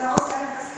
Gracias.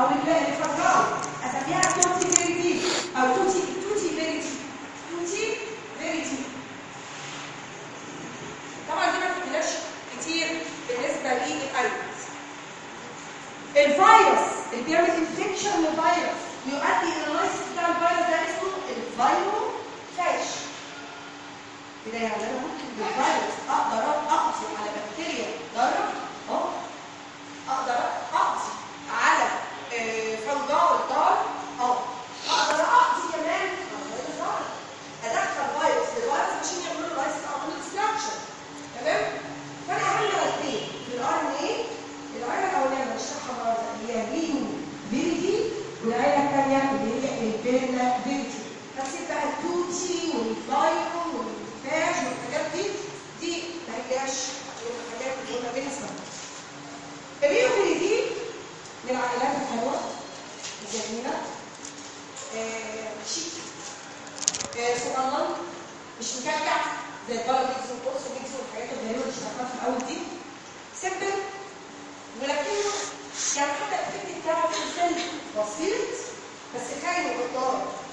أو الفراغ اسميها توتي أو توتي توتي فيريتي توتي فيريتي طبعا دي ما بتبقاش كتير بالنسبة للايرز الفيروس اللي بيعمل انفكشن للفيروس يؤدي إلى اللايسيس بتاع الفيروس ده اسمه الفيرو فاش كده يعني أنا ممكن بالفيروس أقدر اقضي على بكتيريا ضاره واللايون والباج والحاجات دي دي ما هياش الحاجات اللي قلنا بيها اسمها ال Reoviridae من العائلات الحلوه الجميله آه شيك آه صغنن مش مكعكع زي ال parapox والقرص وال pox والحاجات الغريبه اللي شرحناها في الأول دي سبب ولكنه كان حتى ال effect بتاعه كان بسيط بس خاين وغدار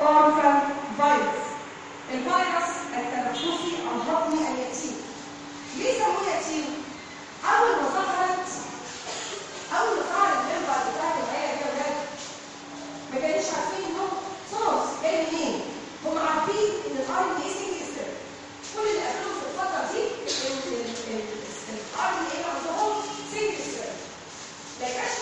أورفا فيروس الفيروس التنفسي الهضمي اليتيم ليه سموه يتيم؟ أول ما ظهرت أول ما ظهرت الإبرة بتاعت الآية دي ولاد ما كانوش عارفين إنه صوص جاي منين؟ هم عارفين إن الآر إن إيه سنجل كل اللي قابلهم في الفترة دي الآر إن إيه عندهم سنجل سيل ما يبقاش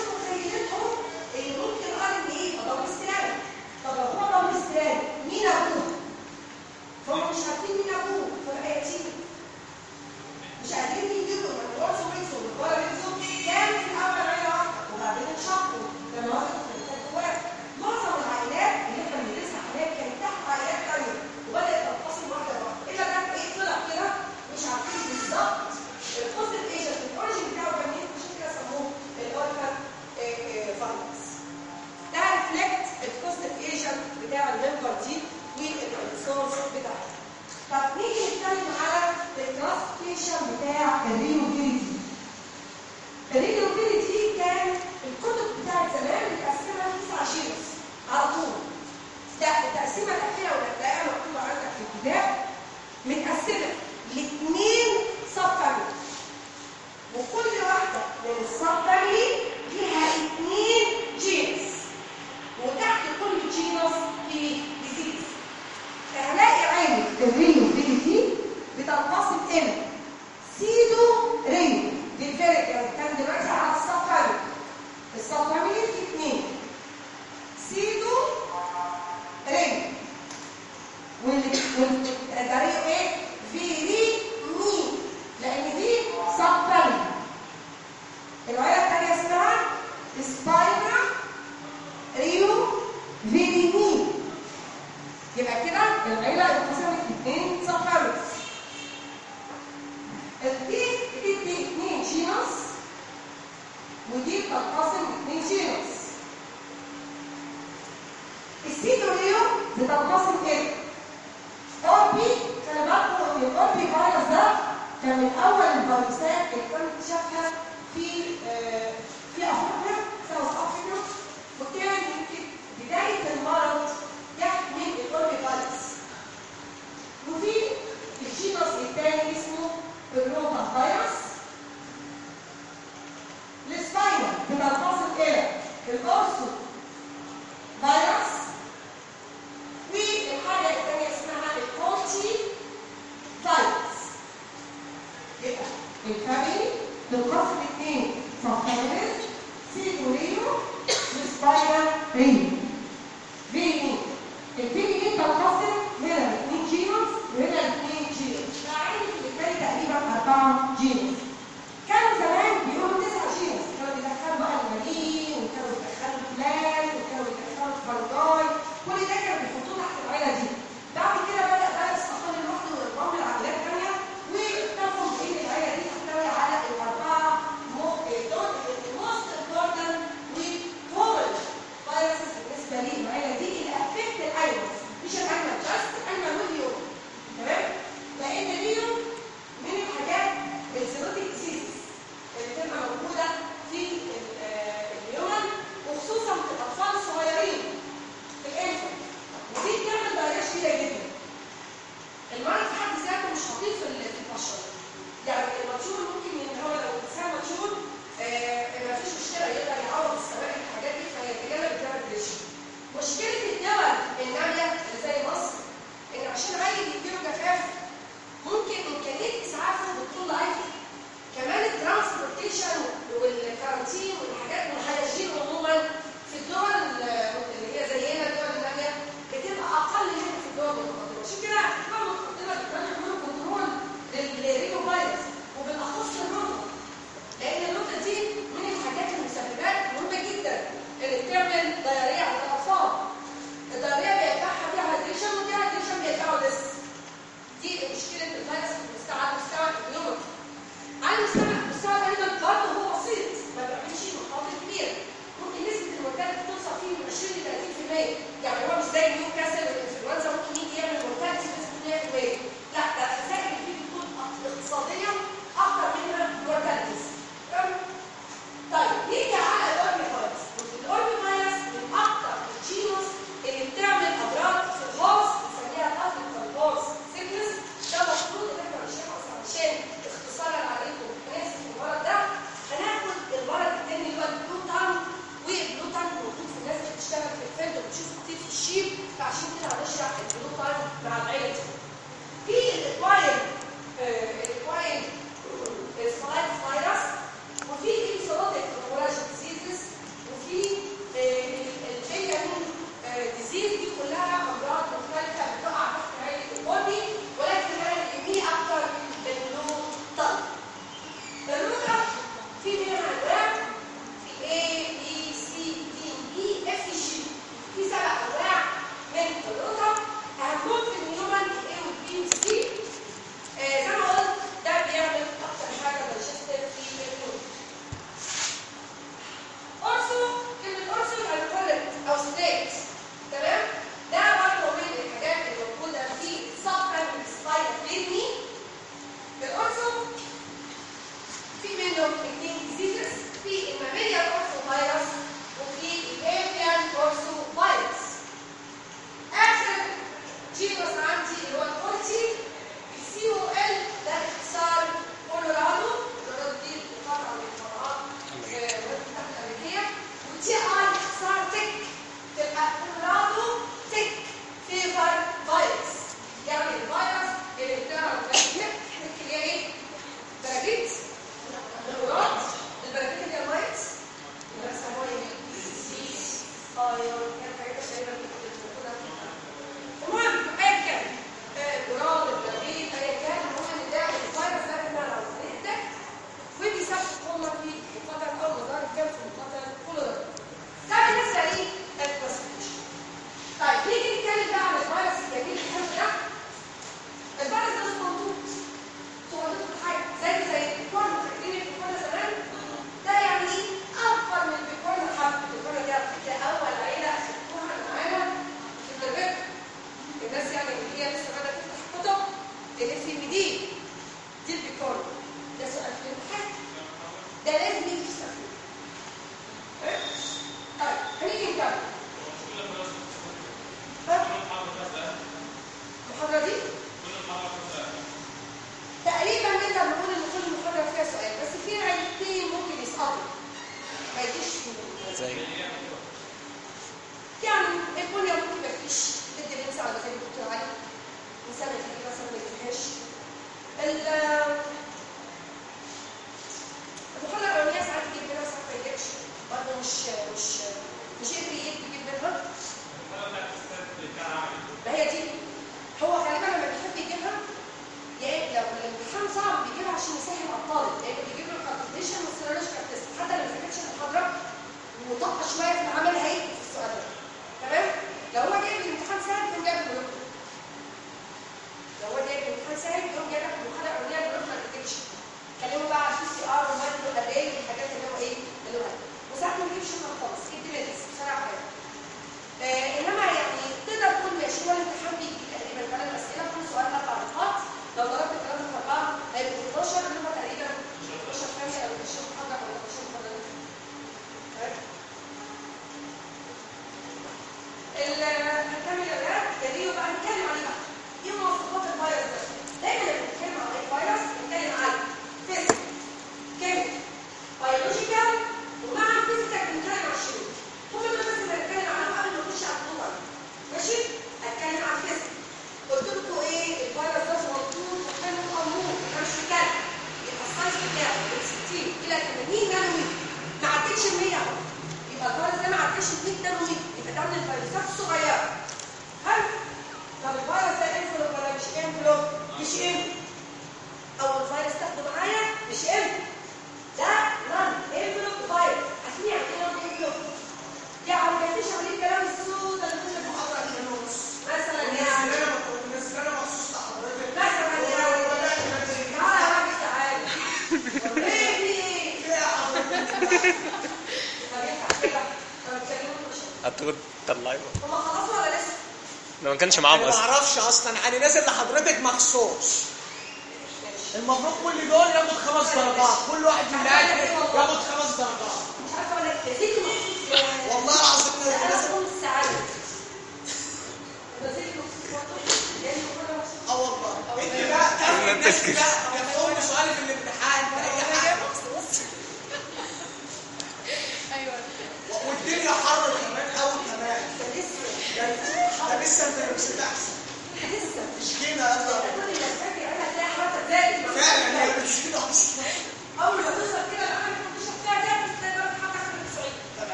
ما كانش معاهم أصلا ما أعرفش أصلا. أنا نازل لحضرتك مخصوص. المفروض كل دول ياخد خمس درجات. كل واحد من الاكل ياخد خمس درجات. مش عارفه أنا والله. العظيم آه والله انت بقى تفهم سؤالي في الامتحان China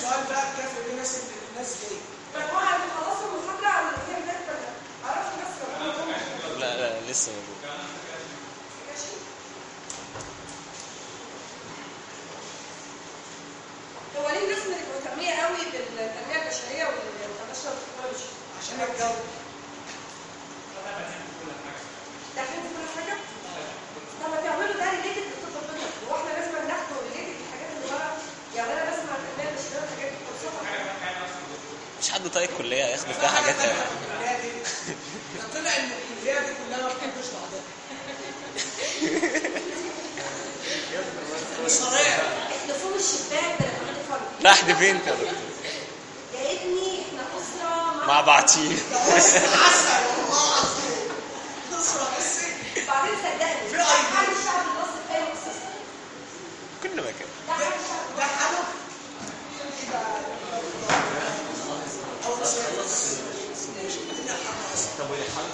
سؤال بقى الكافي الناس دي إيه؟ طب واحد لا لا لسه موجود. هو ليه الناس اللي مهتمية قوي بالتنمية البشرية وال international technology عشان الجو. ده حلو كل حاجة؟ ياخدوا طيب كلية ياخدوا فيها حاجات تانية. طلع إن الكلية دي كلها ما بعضها الشباك فين؟ يا ابني إحنا أسرة مع بعضين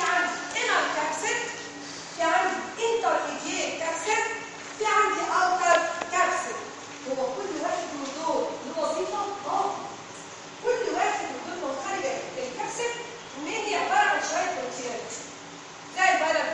في عندي inner capsid في عندي intermediate capsid في عندي outer capsid هو كل واحد من دول له وظيفة؟ آه. كل واحد من دول خارج الكبسد من عباره عن شوية بروتينات زي البلد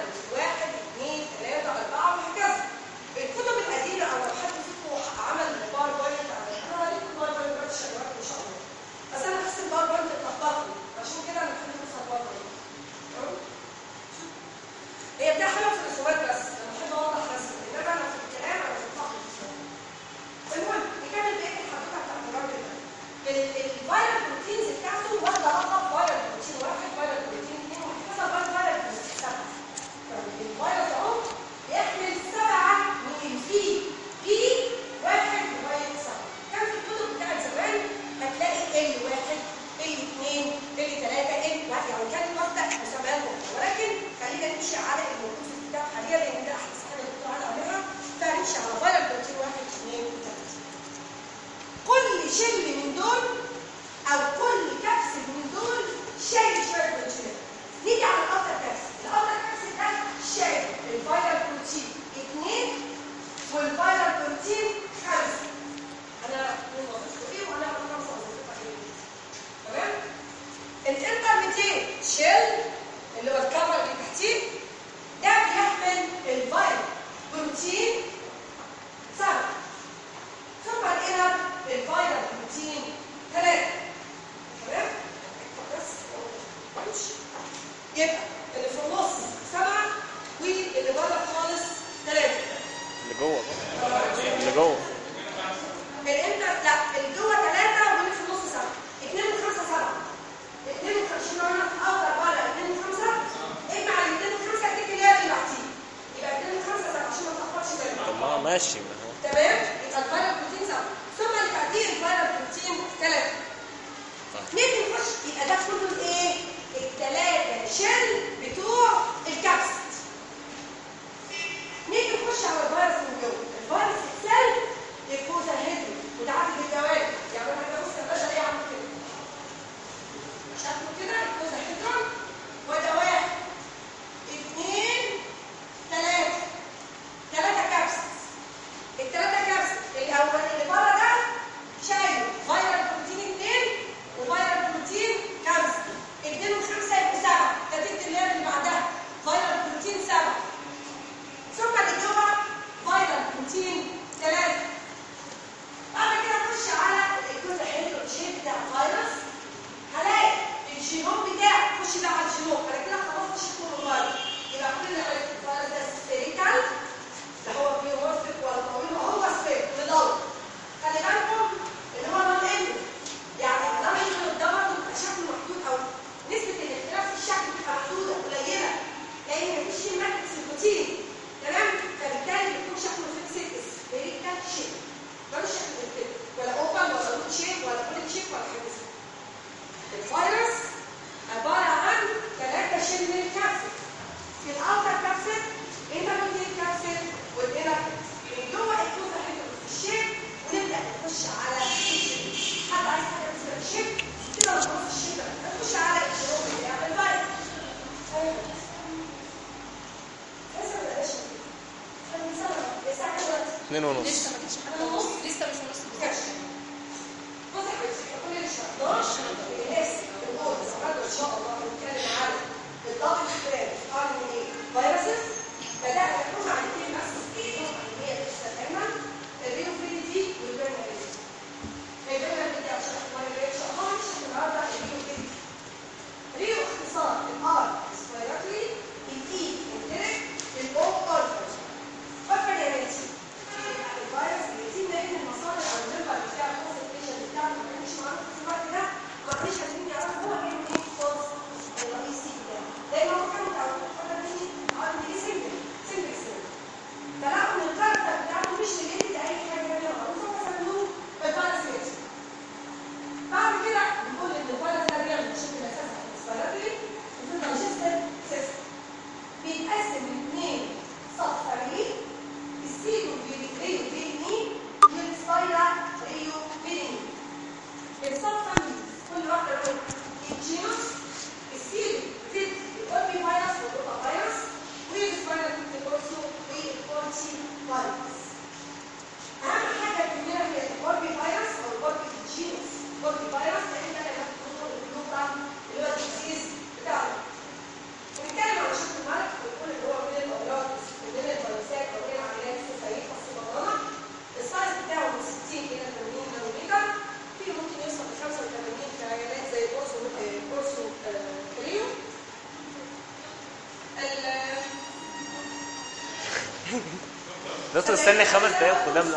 قلت استني خمس دقايق قدامنا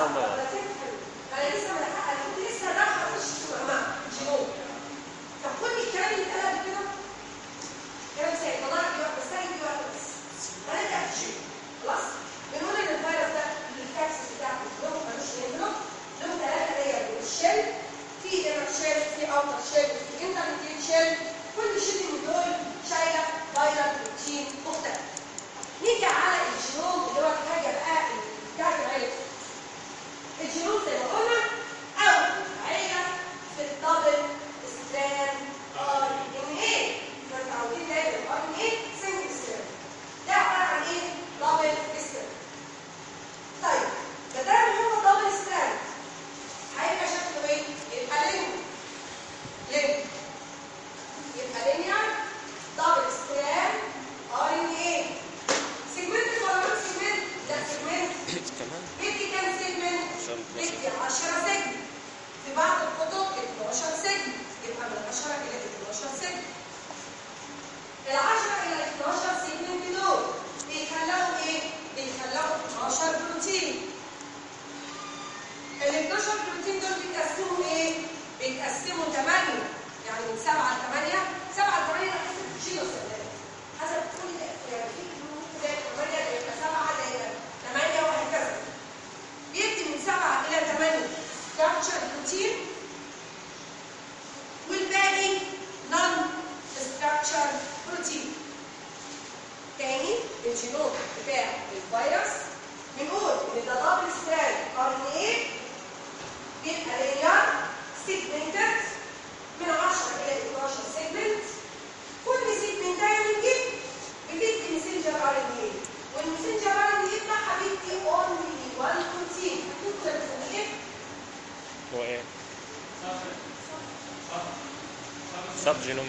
Genum.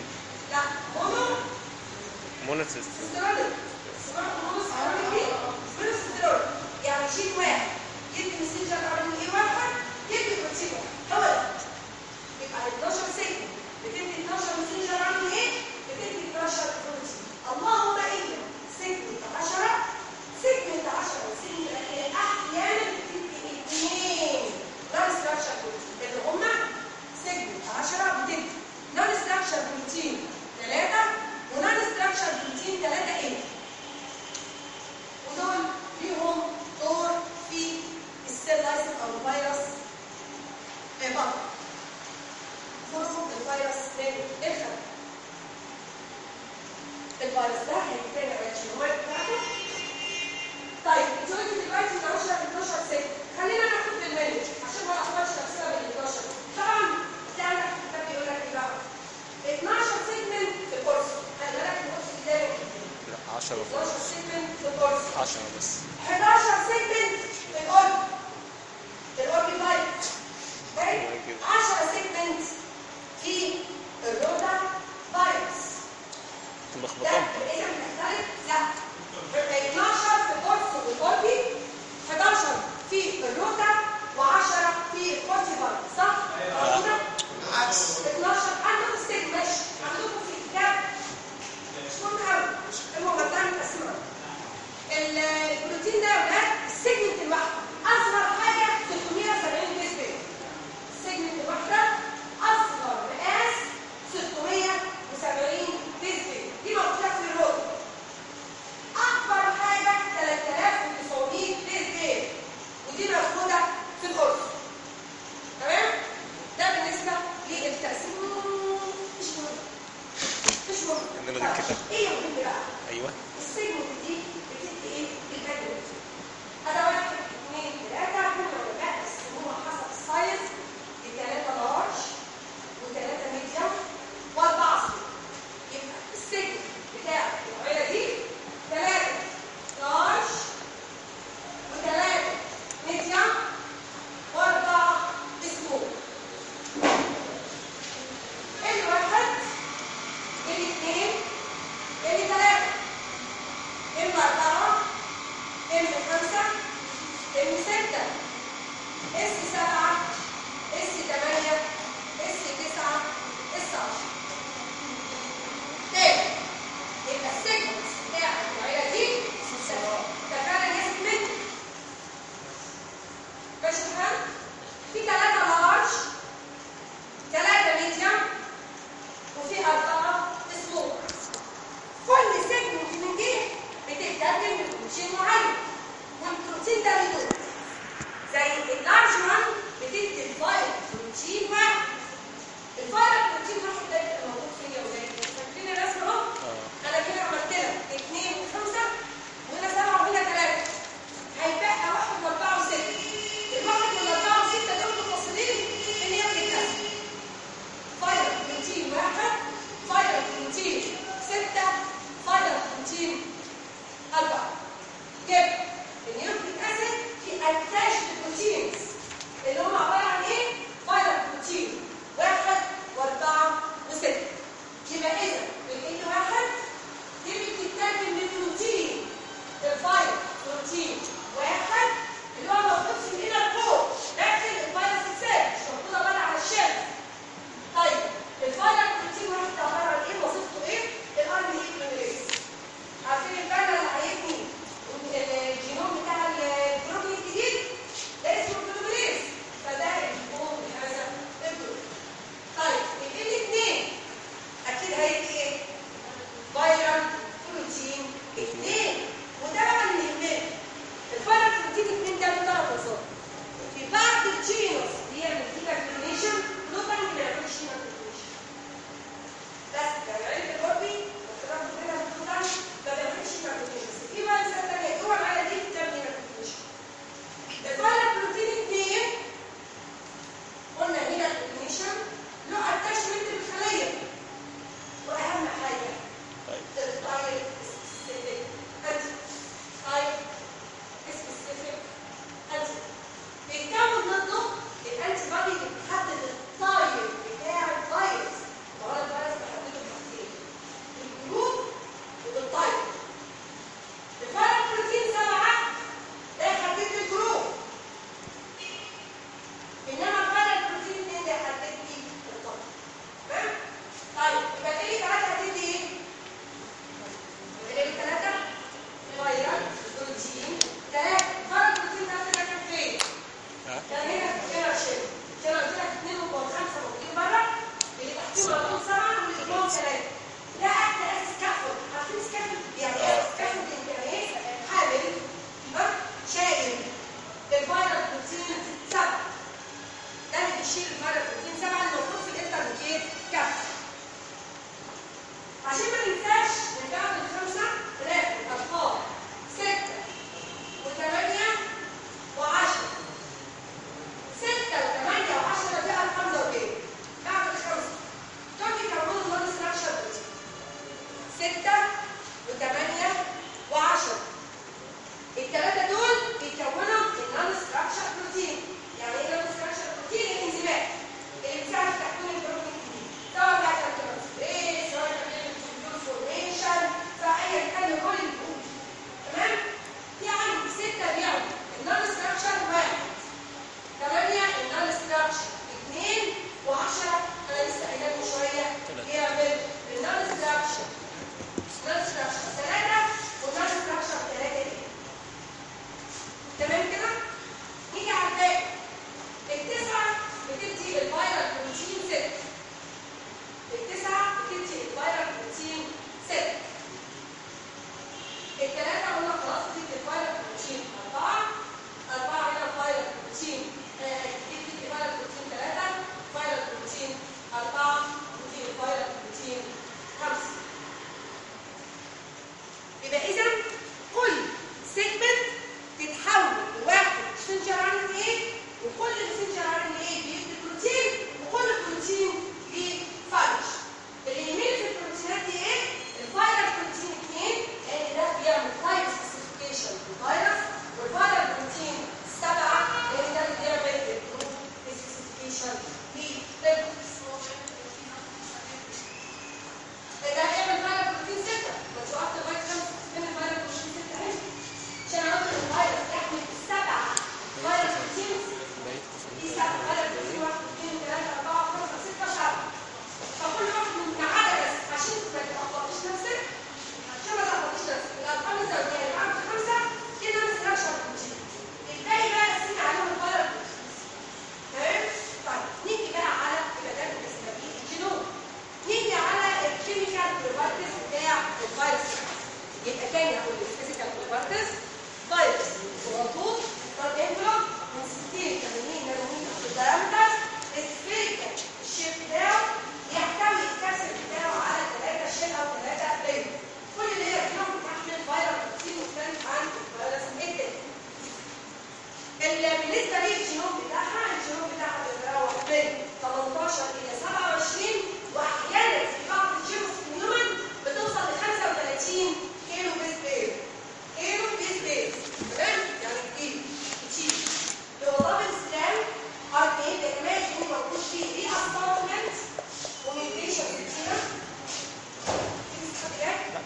Monocyst. Monocyst. Yani şey bu. Yedimizin canavarı نلغي إيه الكتاب أيوه السجن دي بتدي إيه؟ بتدي إيه؟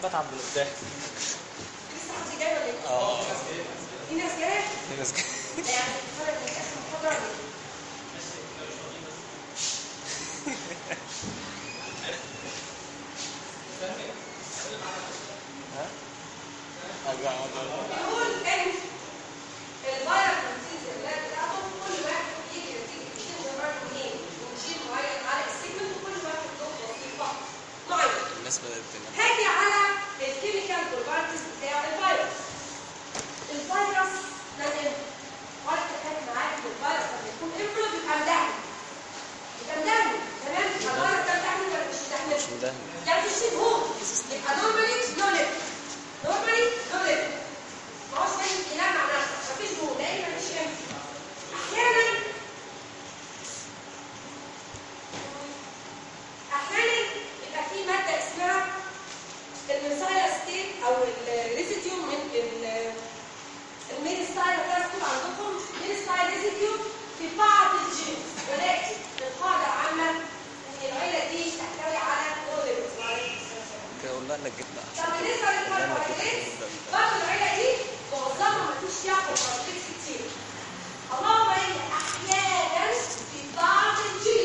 بتعب من الضحك. لسه حد جاي ولا إيه؟ آه. في ناس جاية؟ في ناس جاية. يعني بتتفرج من اخر محاضره ولا ها؟ ارجع اقعد البركه في البلاد الناس بدأت تنام. هاجي على الكيميكال بروبرتيز بتاع الفيروس الفيروس ده نمو واحد كانت معاك الفيروس لما يكون انفلو بيبقى مدهن. بيبقى مدهن تمام؟ الفيروس ده مدهن ولا مش مدهن؟ مش مدهن. يعني مش دهون يبقى نورمالي نو ليف نورمالي نو ليف ما هوش دايما كلام مع نفسه مفيش دهون دايما مش ينفع أحيانا السايتوبلازم عندكم للسايد ريزيديو في بعض الجينز ولكن القاعده العامه إن العيلة دي تحتوي على موديلز قلنا إنك جبنا. طب بالنسبة للكاربوهيدرات بعض العيلة دي معظمها ما فيش ياكل كاربوهيدرات كتير. اللهم إن أحيانا في بعض الجينز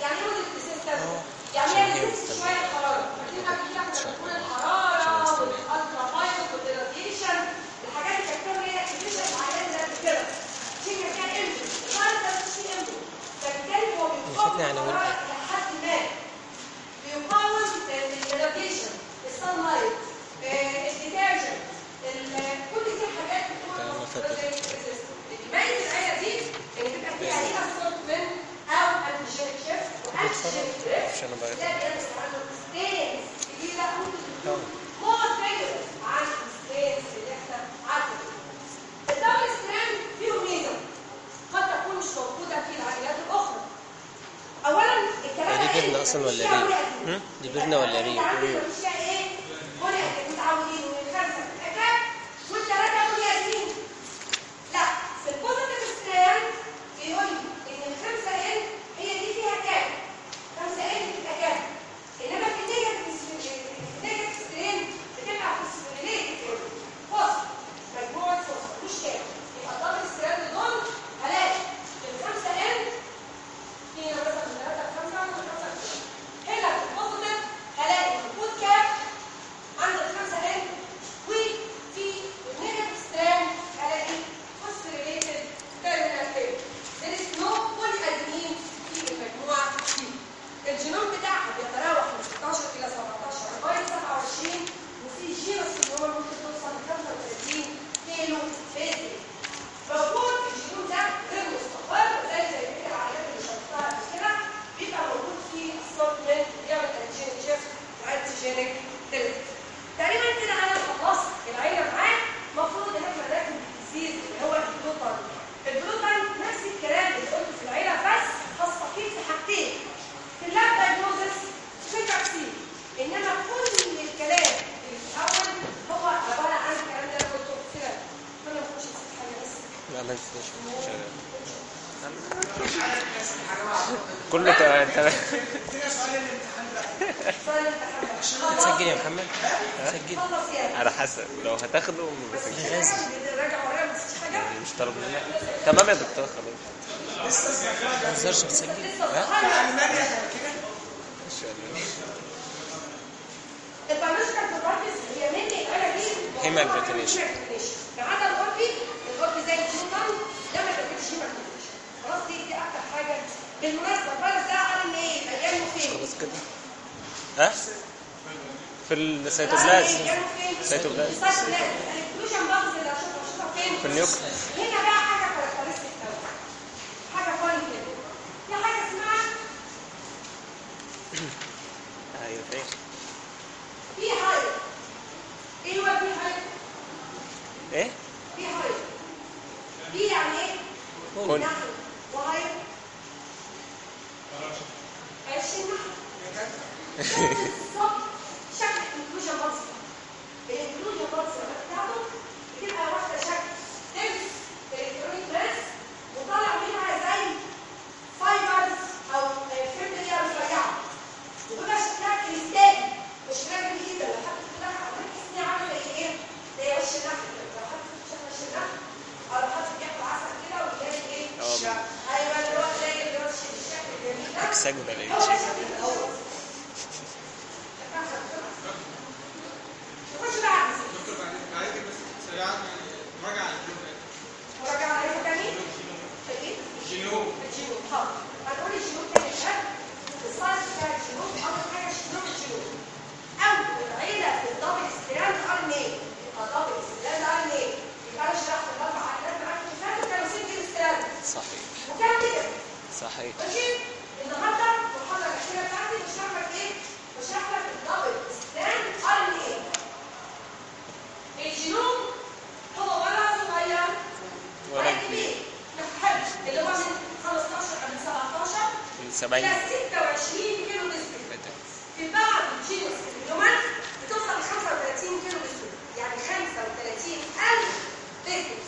دي برنا ولا ريو؟ ريو الله كله تمام تمام هتسجل يا محمد؟ هتسجل على حسب لو هتاخده بسجل مش طلب مننا تمام يا دكتور خلاص ما تهزرش بتسجل ها؟ هيما البريتانيشن الشيوع خلاص دي دي أكتر حاجة. بالمناسبة الفيروس ده ار إيه مليانه فين؟ خلاص كده؟ ها؟ في السيتوبلازم سيتوبلازم في النيوكليس هنا بقى حاجة كاركترستيك حاجة فاني كده في حاجة اسمها أيوه فين؟ con Why? seguono le vicende. صحيح صحيح النهارده المحاضره الاخيره بتاعتي مش إيه؟ مش ال double strand RNA genome هو ولا صغير. ولا كبير. اللي هو من 15 قبل 17 من 70 إلى 26 kilobase. في بعض ال genus بتوصل ل 35 kilobase. يعني 35000 نسبة.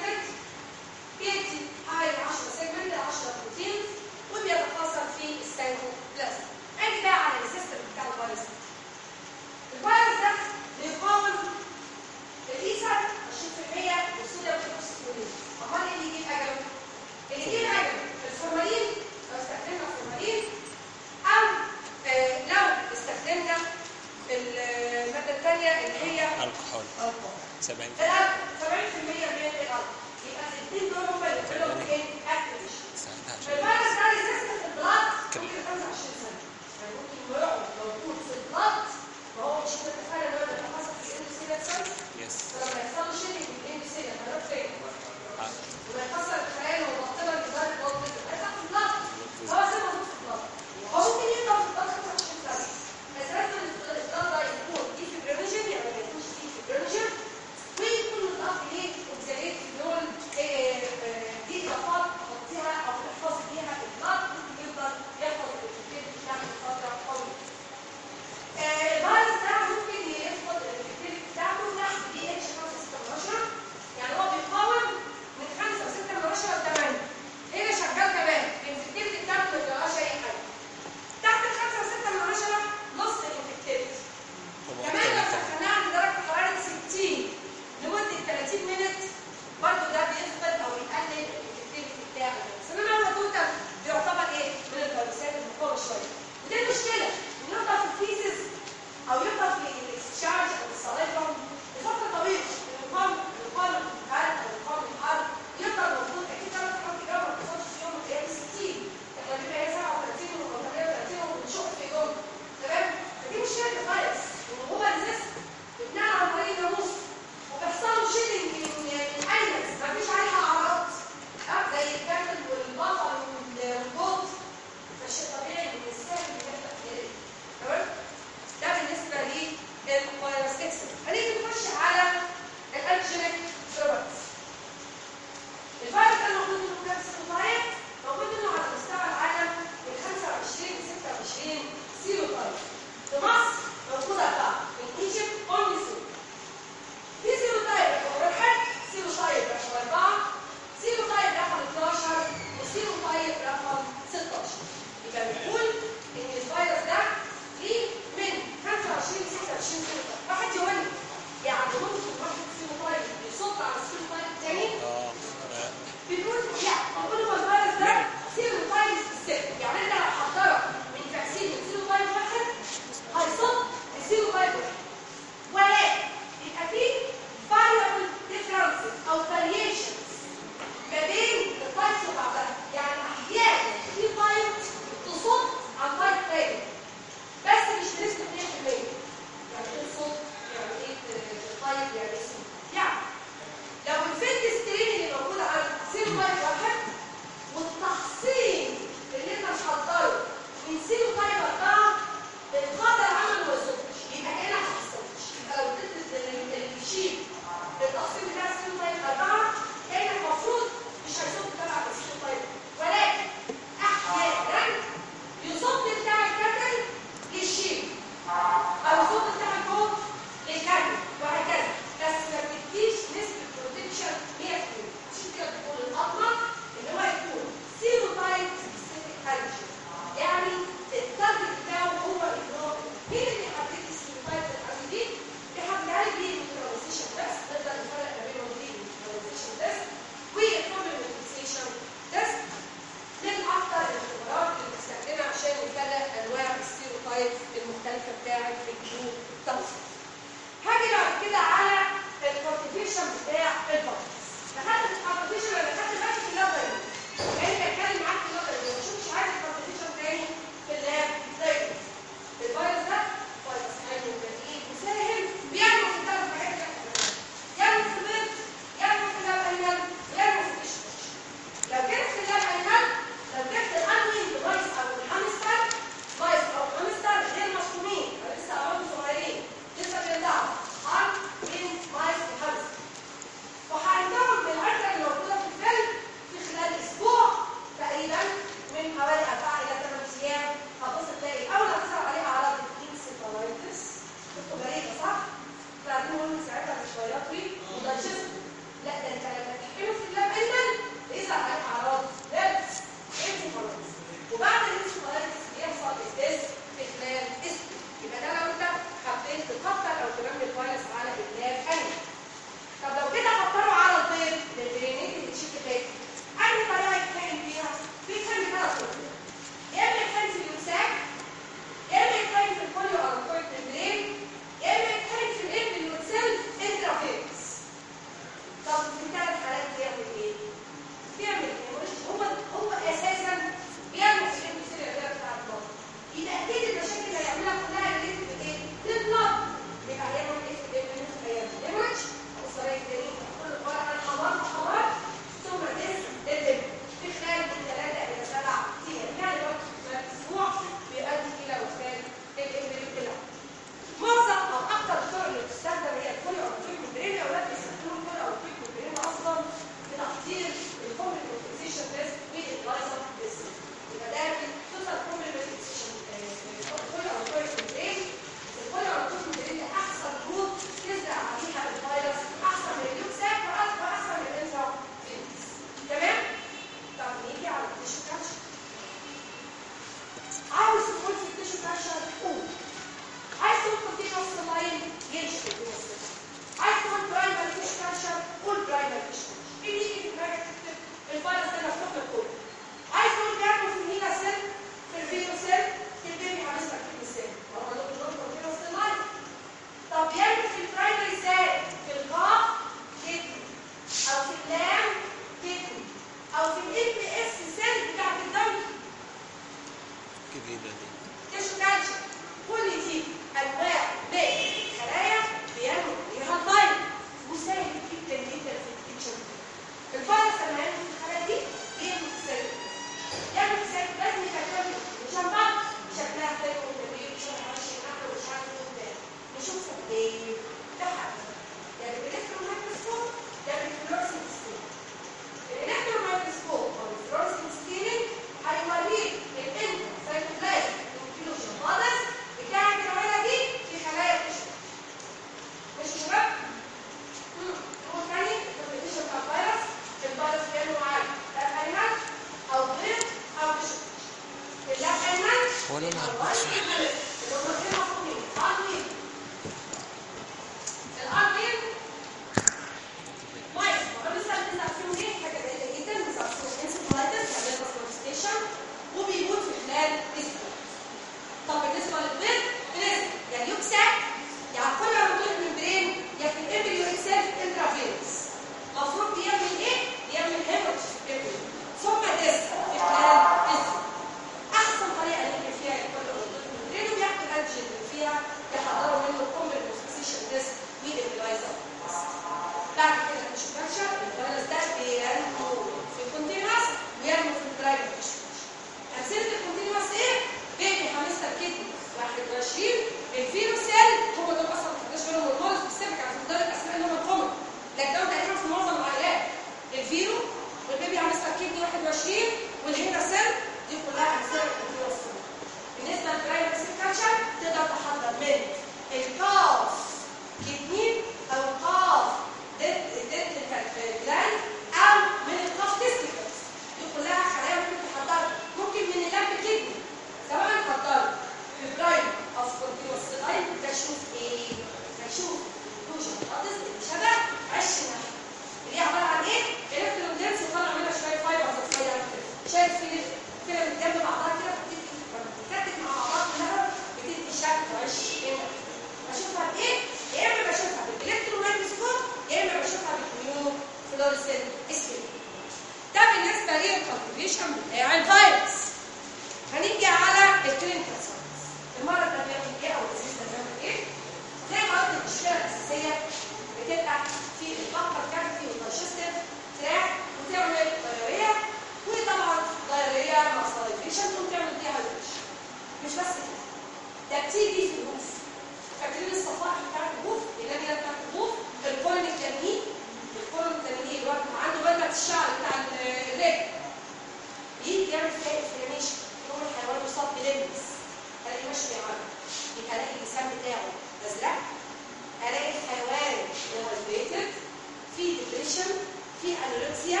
اسيا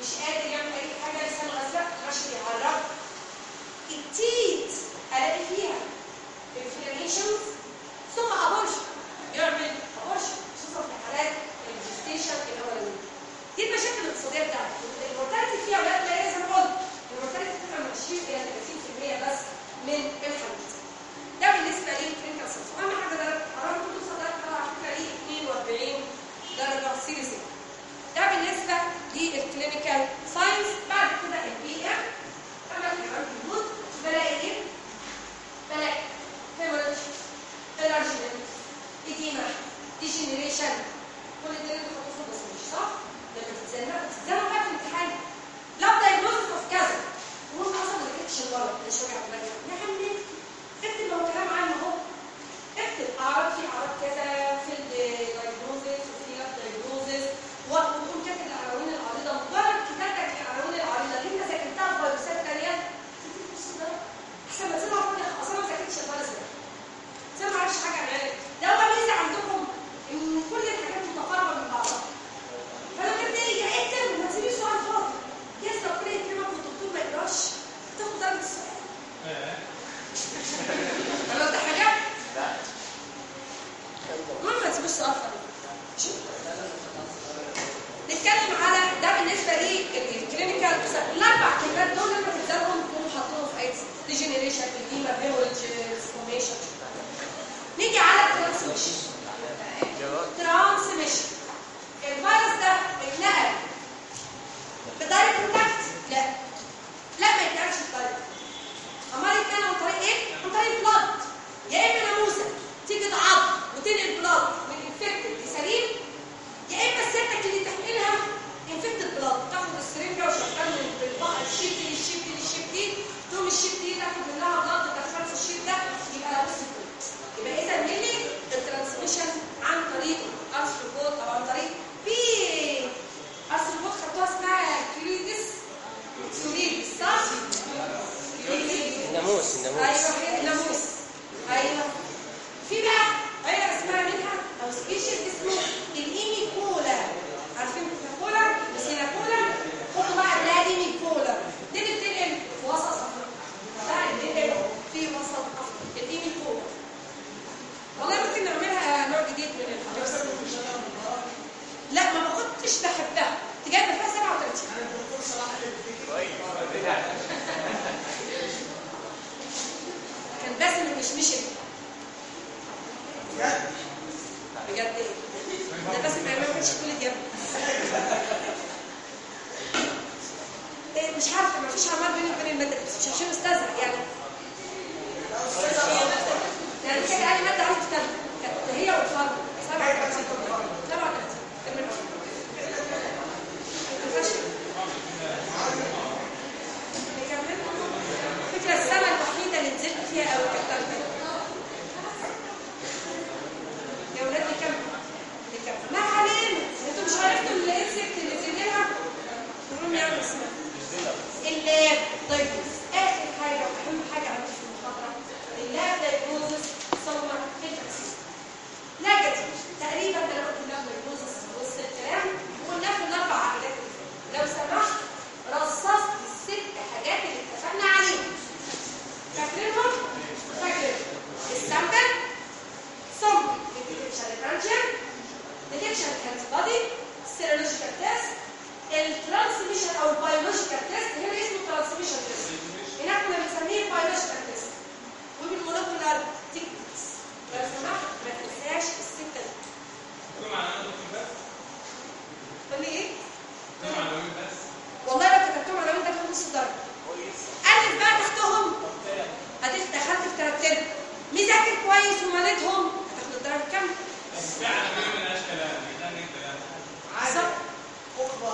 مش قادر يعمل أي حاجة لسانه ازرق خشب يعرف ابتديت ألاقي فيها الانفلاميشنز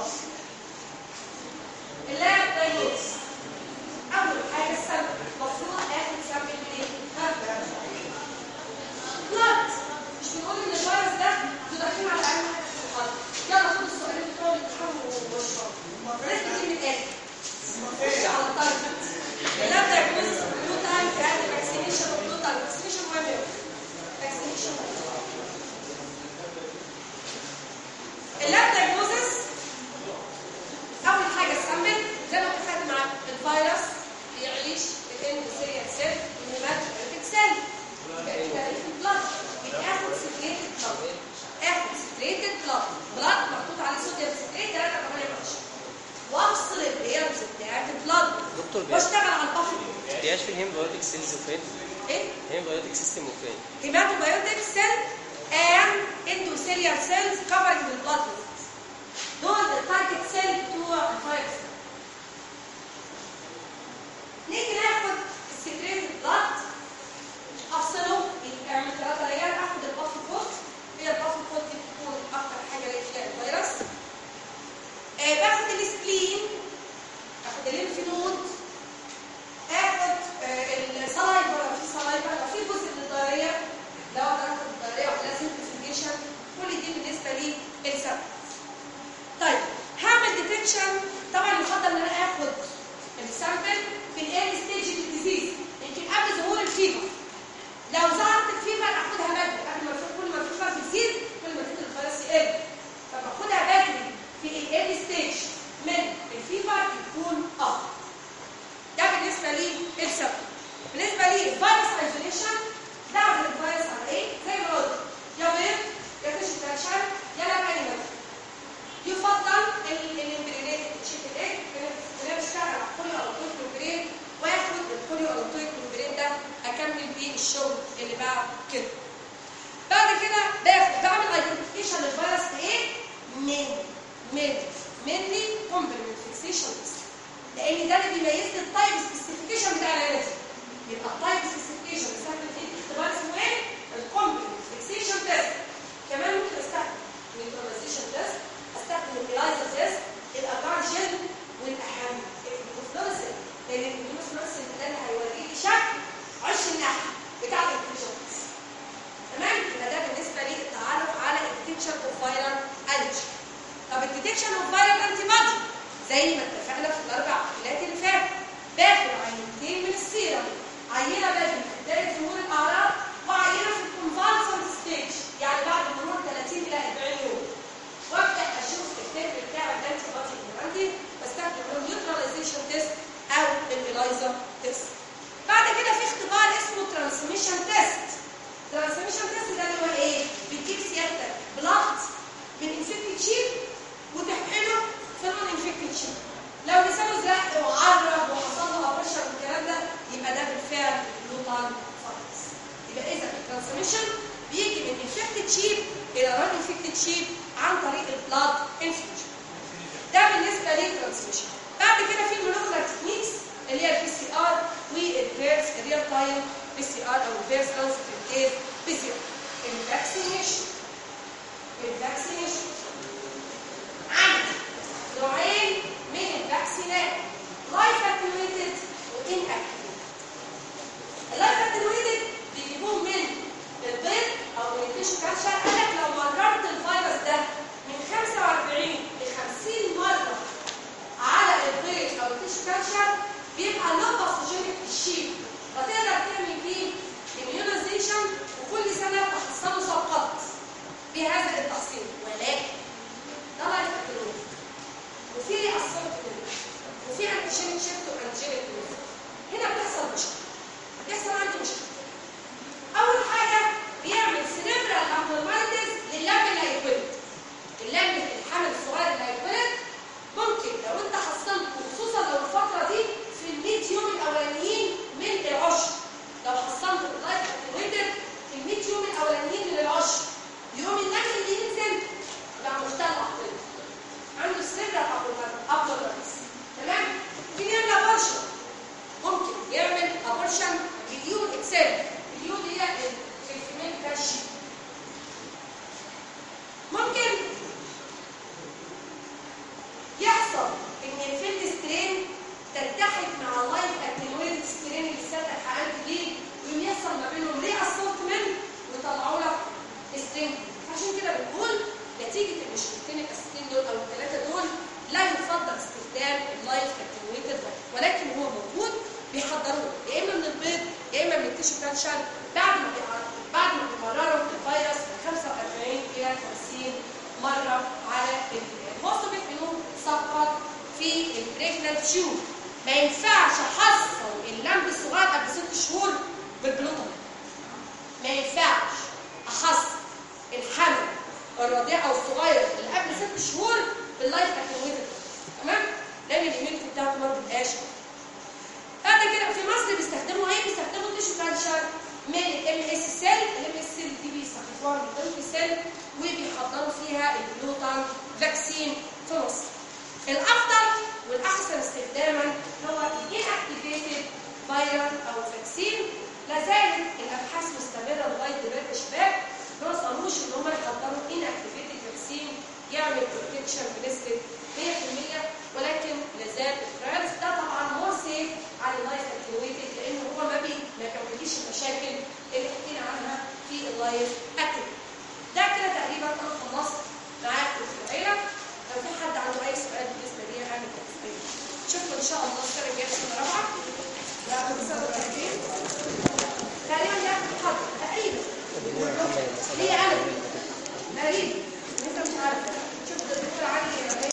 nós. مني مني complement fixation لأن ده اللي بيميز ال type specification بتاع العلاج. يبقى ال type specification بيستخدم في اختبار اسمه إيه؟ ال complement fixation test كمان ممكن أستخدم neutralization test أستخدم ال ELISA test ال agar gel والاهم ال immunofluorescence لأن ال immunofluorescence ده اللي هيوريك شكل عش النحل بتاع الفيجن تمام؟ يبقى ده بالنسبة للتعرف على الفيتشر بروفايلر انجي طب ال detection of viral antibody زي ما اتفقنا في الأربع حالات اللي فاتت باخد عينتين من السيرم عينة بدري بدايه ظهور الأعراض وعينة في ال convalescent stage يعني بعد مرور 30 إلى 40 يوم. وأبدأ أشوف ال titer بتاع ال antibody اللي عندي بستخدم ال neutralization test أو ال ELISA test بعد كده في اختبار اسمه transmission test transmission test ده اللي هو إيه؟ بتجيب سيادتك blood من infected sheep وتحقنه ف non infected sheep لو لسانه ازرق وعرب وحصلها له abortion ده يبقى ده بالفعل blue tongue virus يبقى إذا ال transmission بيجي من infected sheep إلى non infected sheep عن طريق ال blood infection ده بالنسبة لل transmission بعد كده في ال molecular techniques اللي هي ال PCR وال reverse ال real time PCR أو الفيرس كونسنتريت بي سي ار ال vaccination ال vaccination نوعين من ال vaccineات live attenuated و inactive ال live بيجيبوه من البيض أو من ال tissue قال لك لو مررت الفيروس ده من 45 ل 50 مرة. على البيض أو ال tissue culture بيبقى low pathogenic في ال sheep تعمل فيه immunization وكل سنة تحصله سقط. بهذا التحصيل ولكن طلع الكترون وفي الصوت منه وفي antigenic shift هنا بتحصل مشكله بيحصل عنده مشكله اول حاجة بيعمل سنبرال ابنورماليتيز لللب اللي هيتولد اللب الحمل الصغير اللي هيتولد